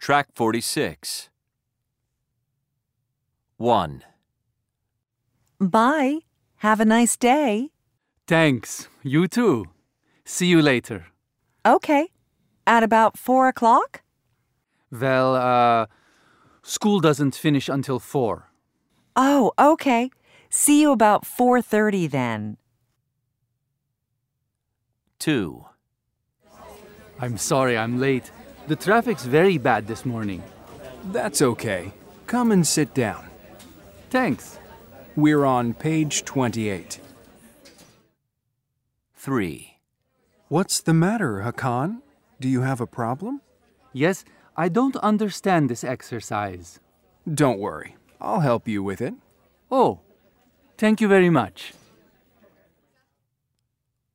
Track 46. 1, Bye. Have a nice day. Thanks. You too. See you later. Okay. At about four o'clock? Well, uh, school doesn't finish until 4. Oh, okay. See you about 4:30 then. 2, I'm sorry I'm late. The traffic's very bad this morning. That's okay. Come and sit down. Thanks. We're on page 28. 3, What's the matter, Hakan? Do you have a problem? Yes, I don't understand this exercise. Don't worry. I'll help you with it. Oh, thank you very much.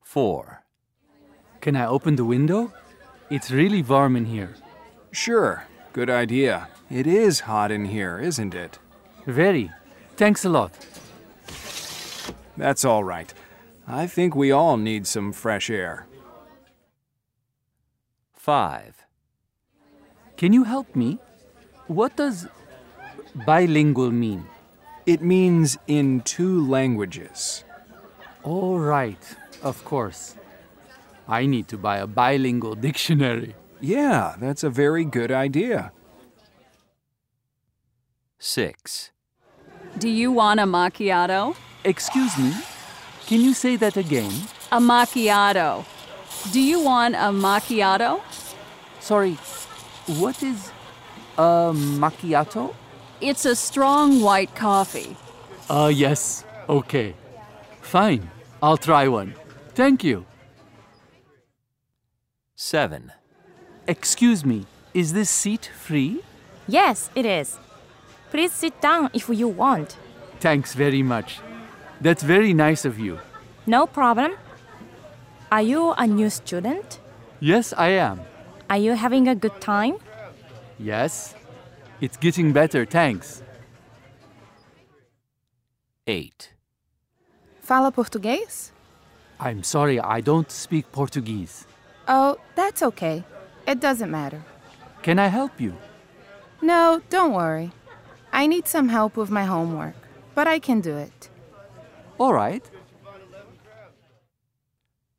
4, Can I open the window? It's really warm in here. Sure. Good idea. It is hot in here, isn't it? Very. Thanks a lot. That's all right. I think we all need some fresh air. 5, Can you help me? What does bilingual mean? It means in two languages. All right, of course. I need to buy a bilingual dictionary. Yeah, that's a very good idea. 6, Do you want a macchiato? Excuse me, can you say that again? A macchiato. Do you want a macchiato? Sorry, what is a macchiato? It's a strong white coffee. Ah, yes, okay. Fine, I'll try one. Thank you. 7, Excuse me, is this seat free? Yes, it is. Please sit down if you want. Thanks very much. That's very nice of you. No problem. Are you a new student? Yes, I am. Are you having a good time? Yes, it's getting better, thanks. 8, Fala português? I'm sorry, I don't speak Portuguese. Oh, that's okay. It doesn't matter. Can I help you? No, don't worry. I need some help with my homework, but I can do it. All right.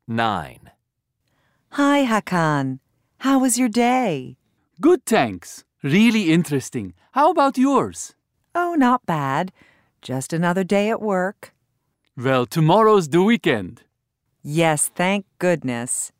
9, Hi, Hakan. How was your day? Good, thanks. Really interesting. How about yours? Oh, not bad. Just another day at work. Well, tomorrow's the weekend. Yes, thank goodness.